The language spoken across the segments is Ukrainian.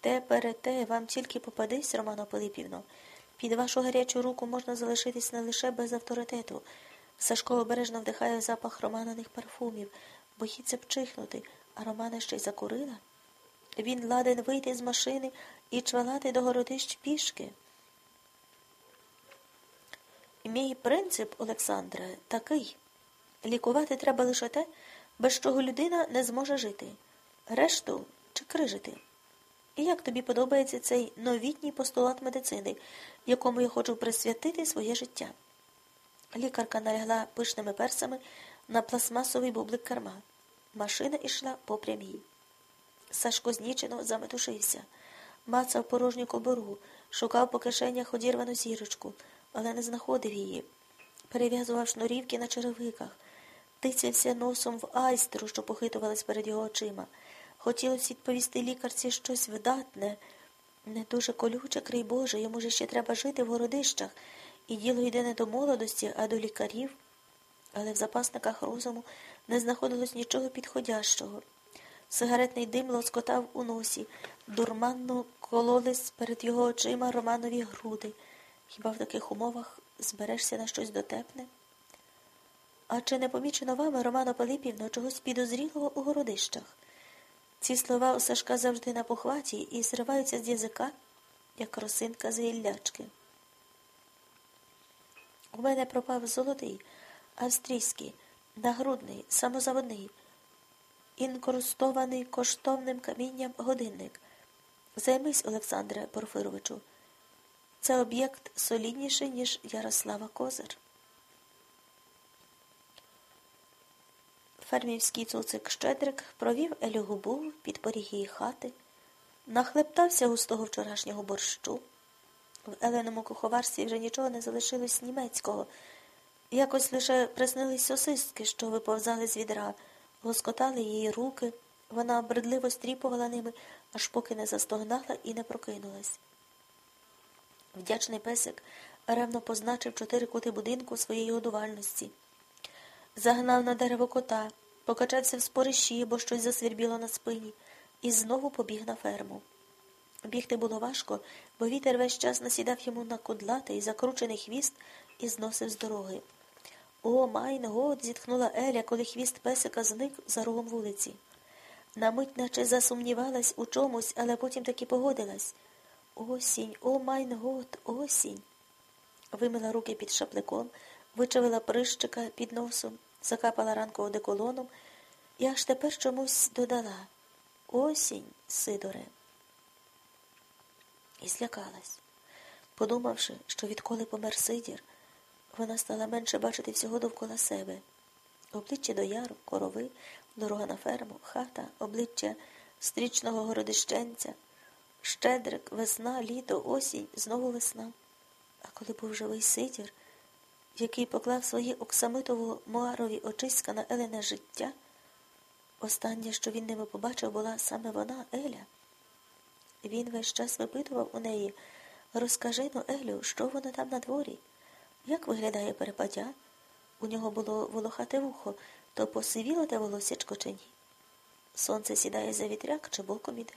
Те перете вам тільки попадись, Романо Пилипівно. Під вашу гарячу руку можна залишитись не лише без авторитету. Сашко обережно вдихає запах романаних парфумів, боїться пчихнути, а Романа ще й закурила. Він ладен вийти з машини і чвалати до городищ пішки. Мій принцип, Олександре, такий лікувати треба лише те, без чого людина не зможе жити, решту чи крижити. І як тобі подобається цей новітній постулат медицини, якому я хочу присвятити своє життя? Лікарка налягла пишними персами на пластмасовий бублик керма. Машина йшла по прямій. Сашко знічено заметушився, мацав порожню кобору, шукав по кишенях одірвану зірочку, але не знаходив її. Перев'язував шнурівки на черевиках, тицявся носом в айстру, що похитувалась перед його очима. Хотілося відповісти лікарці щось вдатне, не дуже колюче, крий Боже, йому ж ще треба жити в городищах, і діло йде не до молодості, а до лікарів. Але в запасниках розуму не знаходилось нічого підходящого. Сигаретний дим лоскотав у носі, дурманно кололись перед його очима романові груди. Хіба в таких умовах зберешся на щось дотепне? А чи не помічено вами, Романо Пилипівно, чогось підозрілого у городищах? Ці слова у Сашка завжди на похваті і зриваються з язика, як росинка з гіллячки. У мене пропав золотий, австрійський, нагрудний, самозаводний, інкрустований коштовним камінням годинник. Займись, Олександре Порфировичу. Це об'єкт солідніший, ніж Ярослава Козир. Фермівський цуцик Щедрик провів Елю під поріг її хати, нахлептався густого вчорашнього борщу. В Еленому куховарстві вже нічого не залишилось німецького. Якось лише приснились сосиски, що виповзали з відра, лоскотали її руки. Вона бредливо стріпувала ними, аж поки не застогнала і не прокинулась. Вдячний песик ревно позначив чотири кути будинку своєї годувальності. Загнав на дерево кота, покачався в спорищі, бо щось засвірбіло на спині, і знову побіг на ферму. Бігти було важко, бо вітер весь час насідав йому на кудлатий, закручений хвіст і зносив з дороги. О, mein Gott, зітхнула Еля, коли хвіст песика зник за рогом вулиці. На мить наче засумнівалась у чомусь, але потім таки погодилась. Осінь, о mein Gott, осінь. Вимила руки під шапликом, вичавила прищика під носом, закапала ранку одеколоном і аж тепер чомусь додала Осінь, Сидоре. І злякалась, подумавши, що відколи помер Сидір, вона стала менше бачити всього довкола себе. Обличчя до яру, корови, дорога на ферму, хата, обличчя стрічного городищенця, щедрик, весна, літо, осінь, знову весна. А коли був живий Сидір, який поклав свої оксамитово муарові очиська на Елене життя, останнє, що він ними побачив, була саме вона, Еля. Він весь час випитував у неї розкажи ну, Елю, що воно там на дворі? Як виглядає перепадя? У нього було волохате вухо, то посивіло те волосячко чи ні? Сонце сідає за вітряк чи боком іде.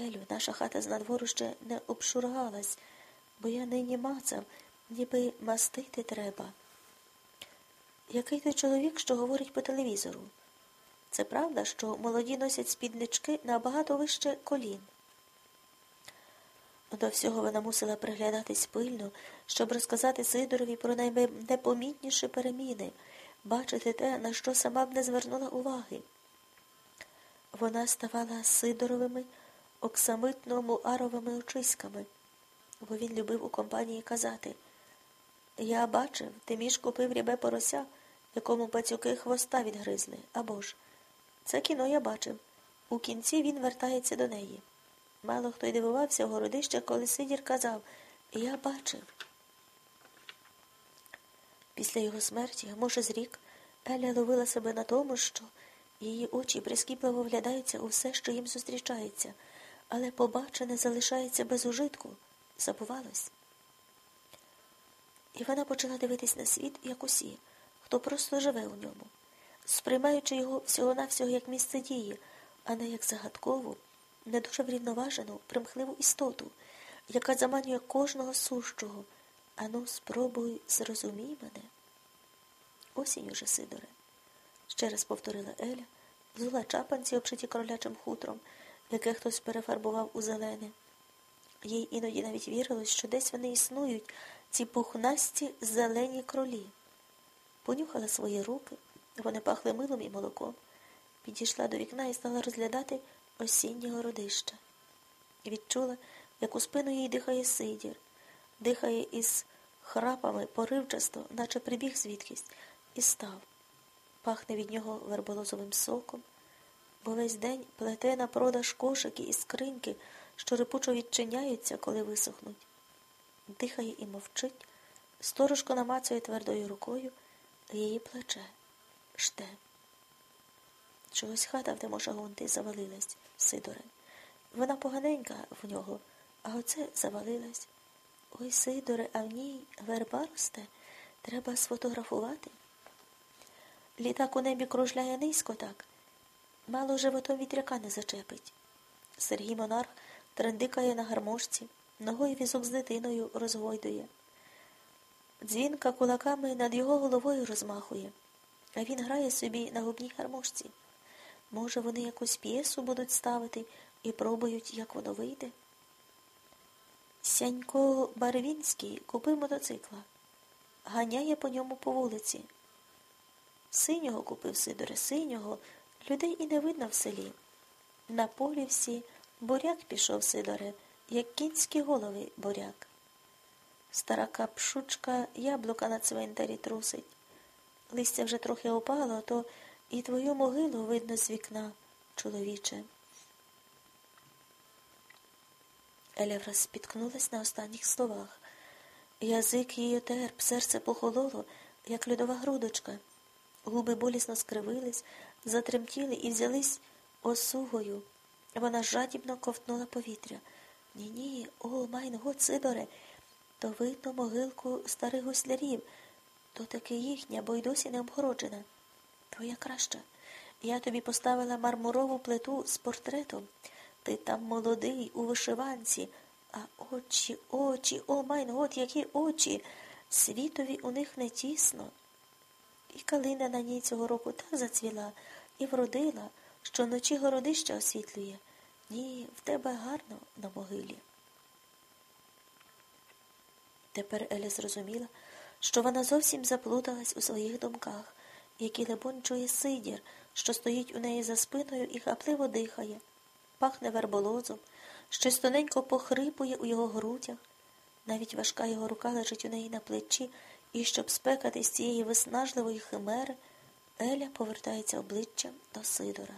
Елю, наша хата з надвору ще не обшургалась, бо я нині мацав, ніби мастити треба. Який той чоловік, що говорить по телевізору? Це правда, що молоді носять спіднички набагато вище колін. До всього вона мусила приглядатись пильно, щоб розказати Сидорові про найнепомітніші переміни, бачити те, на що сама б не звернула уваги. Вона ставала Сидоровими, оксамитно-муаровими очиськами, бо він любив у компанії казати Я бачив, ти між купив рябе порося, якому пацюки хвоста відгризли, або ж це кіно я бачив. У кінці він вертається до неї. Мало хто й дивувався городище, коли Сидір казав Я бачив. Після його смерті, може, з рік, Еля ловила себе на тому, що її очі прискіпливо вглядаються у все, що їм зустрічається, але побачене залишається без ужитку, забувалось. І вона почала дивитись на світ, як усі, хто просто живе у ньому, сприймаючи його всього-навсього як місце дії, а не як загадкову не дуже врівноважену, примхливу істоту, яка заманює кожного сущого. Ану, спробуй, зрозумій мене. Осінь уже, Сидоре, ще раз повторила Еля, взула чапанці, обшиті кролячим хутром, яке хтось перефарбував у зелене. Їй іноді навіть вірилось, що десь вони існують, ці пухнасті зелені кролі. Понюхала свої руки, вони пахли милом і молоком, підійшла до вікна і стала розглядати осіннє городище. І відчула, як у спину їй дихає сидір, дихає із храпами поривчасто, наче прибіг звідкись, і став. Пахне від нього верболозовим соком, бо весь день плете на продаж кошики і скриньки, що репучо відчиняються, коли висохнуть. Дихає і мовчить, сторожко намацує твердою рукою її плече. Жде. Чогось хата в Тимошагонти завалилась, Сидоре. Вона поганенька в нього, а оце завалилась. Ой, Сидоре, а в ній верба росте. Треба сфотографувати. Літак у небі кружляє низько так. Мало животом вітряка не зачепить. Сергій Монарх трендикає на гармошці, ногою візок з дитиною розгойдує. Дзвінка кулаками над його головою розмахує, а він грає собі на губній гармошці. Може, вони якусь п'єсу будуть ставити і пробують, як воно вийде. Сянько Барвінський купив мотоцикла, ганяє по ньому по вулиці. Синього купив Сидоре, синього, людей і не видно в селі. На полі всі буряк пішов Сидоре, як кінські голови буряк. Стара капшучка яблука на цвинтарі трусить. Листя вже трохи опало, то і твою могилу видно з вікна, чоловіче. Еля враз спіткнулась на останніх словах. Язик її терп, серце похололо, як льодова грудочка. Губи болісно скривились, затремтіли і взялись осугою. Вона жадібно ковтнула повітря. Ні, ні, о, mein Gott, Сидоре, то видно могилку старих гуслярів, то таки їхня, бо й досі не обгороджена. Твоя краща. Я тобі поставила мармурову плиту з портретом. Ти там молодий, у вишиванці, а очі, очі, о, mein Gott, які очі. Світові у них не тісно. І калина на ній цього року так зацвіла і вродила, що вночі городище освітлює. Ні, в тебе гарно на могилі. Тепер Еля зрозуміла, що вона зовсім заплуталась у своїх думках, які, лебонь, чує Сидір, що стоїть у неї за спиною і хапливо дихає, пахне верболозом, щось тоненько похрипує у його грудях. Навіть важка його рука лежить у неї на плечі, і щоб спекати з цієї виснажливої химери, Еля повертається обличчям до Сидора.